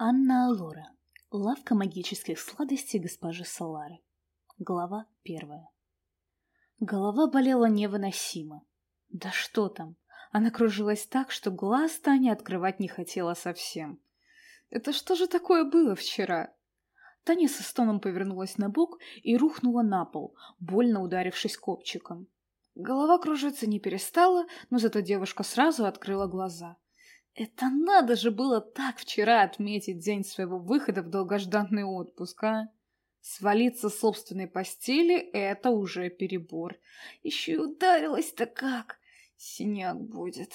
Анна Алора. Лавка магических сладостей госпожи Салары. Глава первая. Голова болела невыносимо. Да что там, она кружилась так, что глаз Таня открывать не хотела совсем. Это что же такое было вчера? Таня со стоном повернулась на бок и рухнула на пол, больно ударившись копчиком. Голова кружиться не перестала, но зато девушка сразу открыла глаза — это надо же было так вчера отметить день своего выхода в долгожданный отпуск, а? Свалиться с собственной постели — это уже перебор. Еще и ударилась-то как! Синяк будет.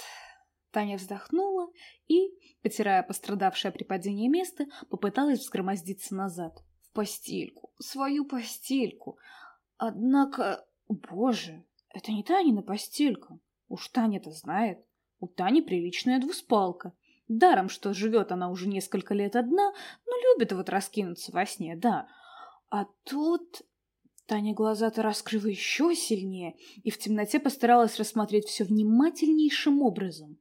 Таня вздохнула и, потирая пострадавшее при падении место, попыталась взгромоздиться назад. В постельку. Свою постельку. Однако... Боже, это не Танина постелька. Уж Таня-то знает. У Тани приличная двуспалка. Даром, что живет она уже несколько лет одна, но любит вот раскинуться во сне, да. А тут... Таня глаза-то раскрыла еще сильнее и в темноте постаралась рассмотреть все внимательнейшим образом.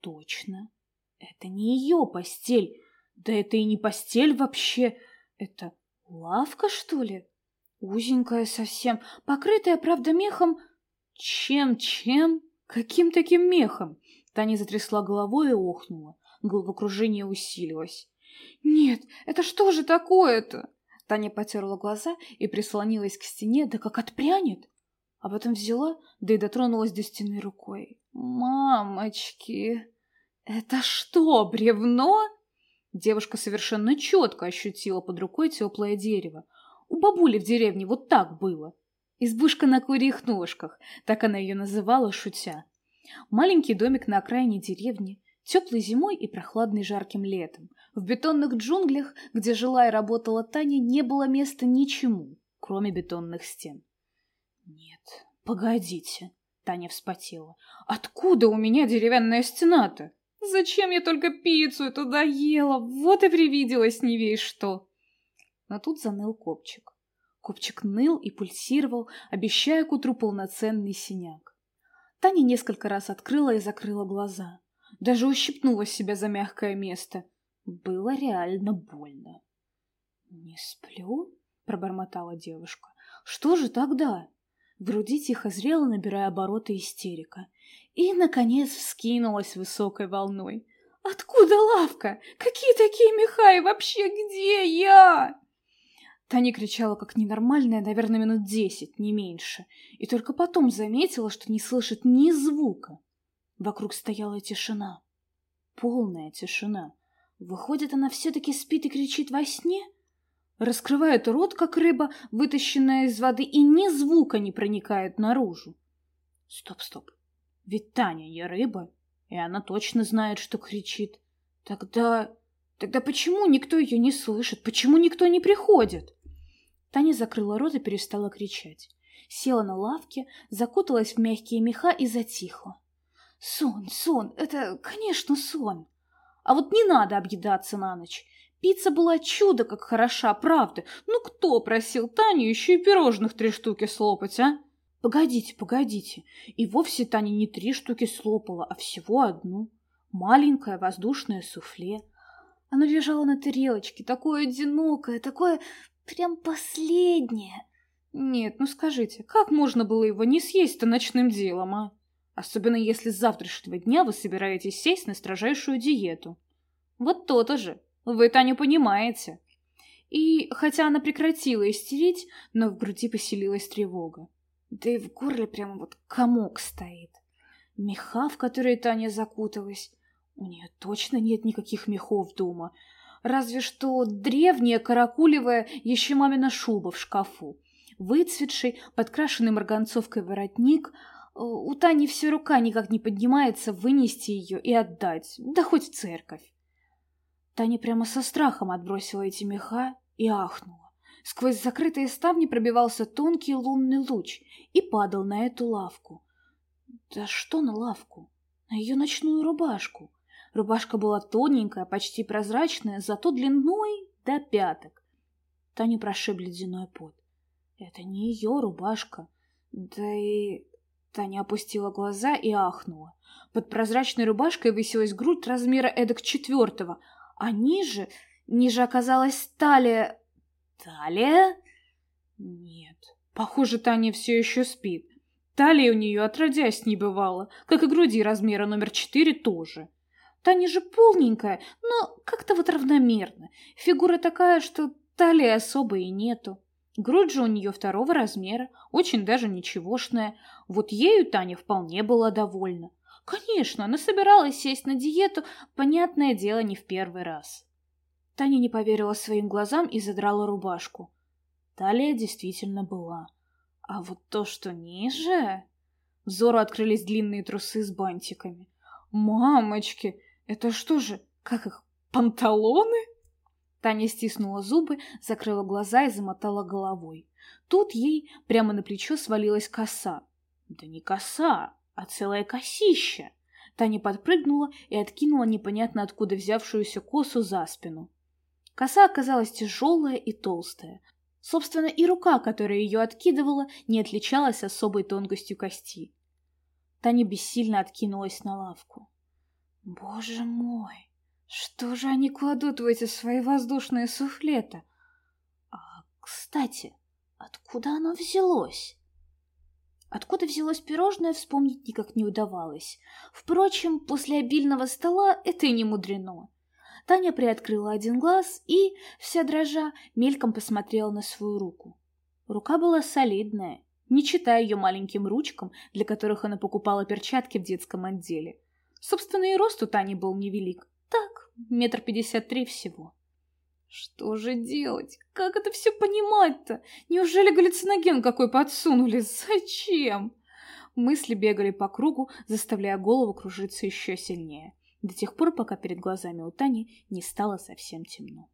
Точно. Это не ее постель. Да это и не постель вообще. Это лавка, что ли? Узенькая совсем, покрытая, правда, мехом. Чем-чем? Каким таким мехом? Таня затрясла головой и охнула. Головокружение усилилось. «Нет, это что же такое-то?» Таня потерла глаза и прислонилась к стене, да как отпрянет. А потом взяла, да и дотронулась до стены рукой. «Мамочки! Это что, бревно?» Девушка совершенно четко ощутила под рукой теплое дерево. У бабули в деревне вот так было. Избушка на курьих ножках, так она ее называла, шутя. Маленький домик на окраине деревни, теплой зимой и прохладный жарким летом. В бетонных джунглях, где жила и работала Таня, не было места ничему, кроме бетонных стен. «Нет, погодите», — Таня вспотела. «Откуда у меня деревянная стена-то? Зачем я только пиццу туда ела? Вот и привиделось не весь что!» Но тут заныл копчик. Копчик ныл и пульсировал, обещая к утру полноценный синяк. Таня несколько раз открыла и закрыла глаза. Даже ущипнула себя за мягкое место. Было реально больно. «Не сплю?» — пробормотала девушка. «Что же тогда?» В груди тихо зрела, набирая обороты истерика. И, наконец, вскинулась высокой волной. «Откуда лавка? Какие такие меха и вообще где я?» Таня кричала как ненормальная, наверное, минут десять, не меньше, и только потом заметила, что не слышит ни звука. Вокруг стояла тишина. Полная тишина. Выходит, она все-таки спит и кричит во сне? Раскрывает рот, как рыба, вытащенная из воды, и ни звука не проникает наружу. Стоп, стоп. Ведь Таня не рыба, и она точно знает, что кричит. Тогда... Тогда почему никто ее не слышит? Почему никто не приходит? Таня закрыла рот и перестала кричать. Села на лавке, закуталась в мягкие меха и затихла. Сон, сон, это, конечно, сон. А вот не надо объедаться на ночь. Пицца была чудо как хороша, правда. Ну кто просил Таню еще и пирожных три штуки слопать, а? Погодите, погодите. И вовсе Таня не три штуки слопала, а всего одну. Маленькое воздушное суфле. Оно лежало на тарелочке, такое одинокое, такое Прям последнее. Нет, ну скажите, как можно было его не съесть-то ночным делом, а? Особенно если с завтрашнего дня вы собираетесь сесть на строжайшую диету. Вот то-то же. Вы это не понимаете. И хотя она прекратила истерить, но в груди поселилась тревога. Да и в горле прямо вот комок стоит. Меха, в которые Таня закуталась. У нее точно нет никаких мехов дома разве что древняя каракулевая еще мамина шуба в шкафу. Выцветший, подкрашенный марганцовкой воротник. Э, у Тани все рука никак не поднимается вынести ее и отдать, да хоть в церковь. Таня прямо со страхом отбросила эти меха и ахнула. Сквозь закрытые ставни пробивался тонкий лунный луч и падал на эту лавку. Да что на лавку? На ее ночную рубашку. Рубашка была тоненькая, почти прозрачная, зато длиной до пяток. Таню прошиб ледяной пот. Это не ее рубашка. Да и... Таня опустила глаза и ахнула. Под прозрачной рубашкой высилась грудь размера эдак четвертого, А ниже, ниже оказалась талия... Талия? Нет, похоже, Таня все еще спит. Талии у нее отродясь не бывало, как и груди размера номер четыре тоже. Таня же полненькая, но как-то вот равномерно. Фигура такая, что талии особо и нету. Грудь же у нее второго размера, очень даже ничегошная. Вот ею Таня вполне была довольна. Конечно, она собиралась сесть на диету, понятное дело, не в первый раз. Таня не поверила своим глазам и задрала рубашку. Талия действительно была. А вот то, что ниже... Взору открылись длинные трусы с бантиками. «Мамочки, это что же, как их, панталоны?» Таня стиснула зубы, закрыла глаза и замотала головой. Тут ей прямо на плечо свалилась коса. Да не коса, а целая косища. Таня подпрыгнула и откинула непонятно откуда взявшуюся косу за спину. Коса оказалась тяжелая и толстая, Собственно, и рука, которая ее откидывала, не отличалась особой тонкостью кости. Таня бессильно откинулась на лавку. «Боже мой, что же они кладут в эти свои воздушные суфлета? А, кстати, откуда оно взялось?» Откуда взялось пирожное, вспомнить никак не удавалось. Впрочем, после обильного стола это и не мудрено. Таня приоткрыла один глаз и, вся дрожа, мельком посмотрела на свою руку. Рука была солидная, не читая ее маленьким ручкам, для которых она покупала перчатки в детском отделе. Собственно, и рост у Тани был невелик. Так, метр пятьдесят три всего. Что же делать? Как это все понимать-то? Неужели галлюциноген какой подсунули? Зачем? Мысли бегали по кругу, заставляя голову кружиться еще сильнее до тех пор, пока перед глазами у Тани не стало совсем темно.